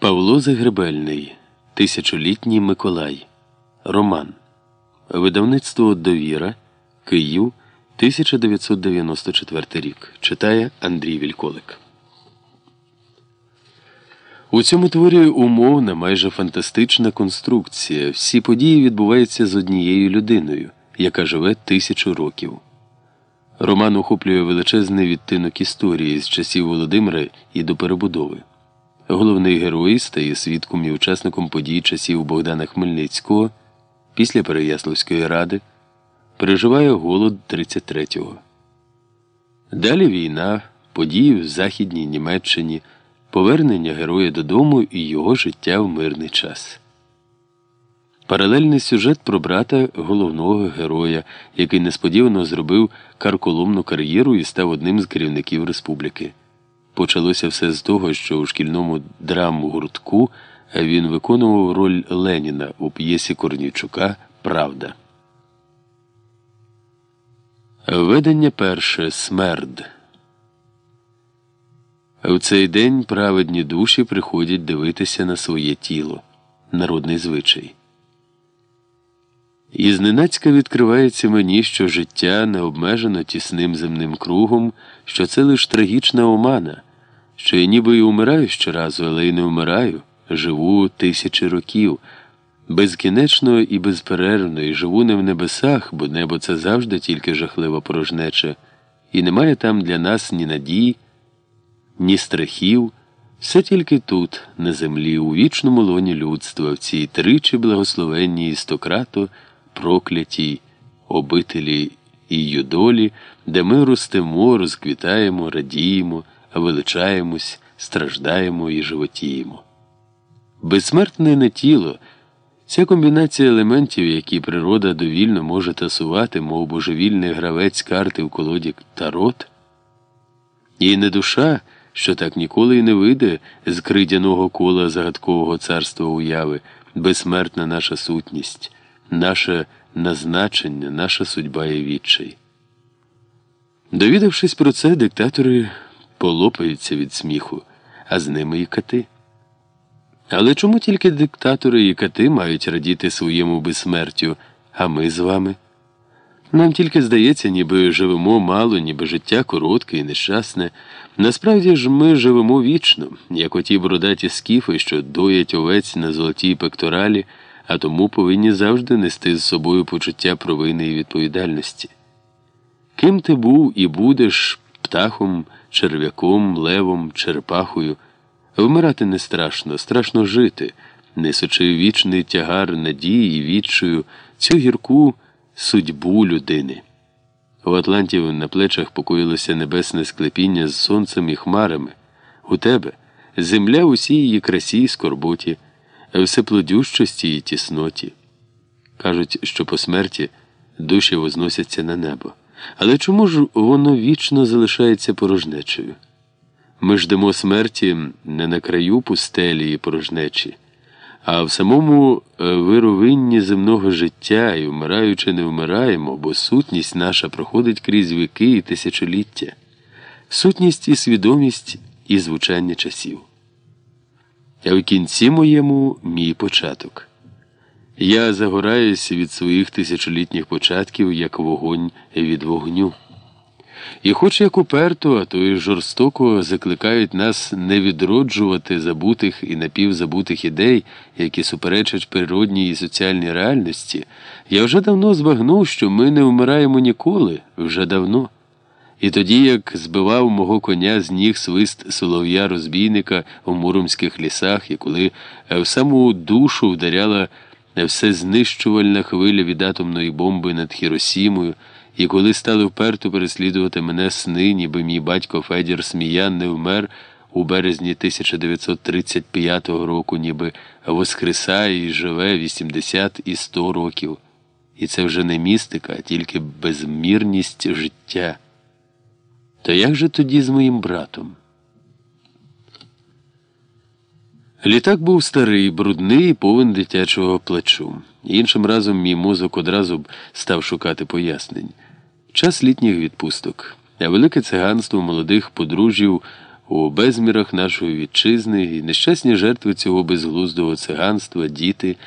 Павло Загребельний, Тисячолітній Миколай. Роман. Видавництво Довіра. Київ. 1994 рік. Читає Андрій Вільколик. У цьому творі умовна, майже фантастична конструкція. Всі події відбуваються з однією людиною, яка живе тисячу років. Роман охоплює величезний відтинок історії з часів Володимира і до перебудови. Головний герой стає свідком і учасником подій часів Богдана Хмельницького після Переяславської ради, переживає голод 33-го. Далі війна, події в Західній Німеччині, повернення героя додому і його життя в мирний час. Паралельний сюжет про брата головного героя, який несподівано зробив карколомну кар'єру і став одним з керівників республіки. Почалося все з того, що у шкільному драмгуртку він виконував роль Леніна у п'єсі Корнійчука Правда. Ведення перше Смерд. В цей день праведні душі приходять дивитися на своє тіло. Народний звичай. І зненацька відкривається мені, що життя не обмежено тісним земним кругом, що це лиш трагічна омана, що я ніби й умираю щоразу, але й не вмираю, живу тисячі років, безкінечно і безперервно, і живу не в небесах, бо небо це завжди тільки жахлива порожнеча, і немає там для нас ні надій, ні страхів, все тільки тут, на землі, у вічному лоні людства, в цій тричі благословенній істократо проклятій обителі і юдолі, де ми ростемо, розквітаємо, радіємо, величаємось, страждаємо і животіємо. Безсмертне не тіло, ця комбінація елементів, які природа довільно може тасувати, мов божевільний гравець карти в колоді Тарот, і не душа, що так ніколи й не вийде з кридяного кола загадкового царства уяви, безсмертна наша сутність наше назначення, наша судьба і відчай. Довідавшись про це, диктатори полопаються від сміху, а з ними і кати. Але чому тільки диктатори і кати мають радіти своєму безсмертю, а ми з вами? Нам тільки здається, ніби живемо мало, ніби життя коротке і нещасне. Насправді ж ми живемо вічно, як оті бродаті скіфи, що доять овець на золотій пекторалі а тому повинні завжди нести з собою почуття провини і відповідальності. Ким ти був і будеш птахом, черв'яком, левом, черепахою, вмирати не страшно, страшно жити, несучи вічний тягар надії і відчую цю гірку судьбу людини. У Атлантів на плечах покоїлося небесне склепіння з сонцем і хмарами. У тебе земля усій її красі й скорботі всеплодющості і тісноті. Кажуть, що по смерті душі возносяться на небо. Але чому ж воно вічно залишається порожнечею? Ми ждемо смерті не на краю пустелі і порожнечі, а в самому е, вировинні земного життя і вмираючи, не вмираємо, бо сутність наша проходить крізь віки і тисячоліття, сутність і свідомість і звучання часів а в кінці моєму мій початок. Я загораюся від своїх тисячолітніх початків, як вогонь від вогню. І хоч як уперто, а то й жорстоко закликають нас не відроджувати забутих і напівзабутих ідей, які суперечать природній і соціальній реальності, я вже давно збагнув, що ми не вмираємо ніколи, вже давно. І тоді, як збивав мого коня з ніг свист солов'я розбійника у муромських лісах, і коли в саму душу вдаряла все знищувальна хвиля від атомної бомби над Хіросімою, і коли стали вперто переслідувати мене сни, ніби мій батько Федір Сміян не вмер у березні 1935 року, ніби воскресає і живе 80 і 100 років. І це вже не містика, а тільки безмірність життя. То як же тоді з моїм братом? Літак був старий, брудний повен дитячого плачу. Іншим разом мій мозок одразу б став шукати пояснень. Час літніх відпусток, а велике циганство молодих подружжів У безмірах нашої вітчизни і нещасні жертви цього безглуздого циганства, діти.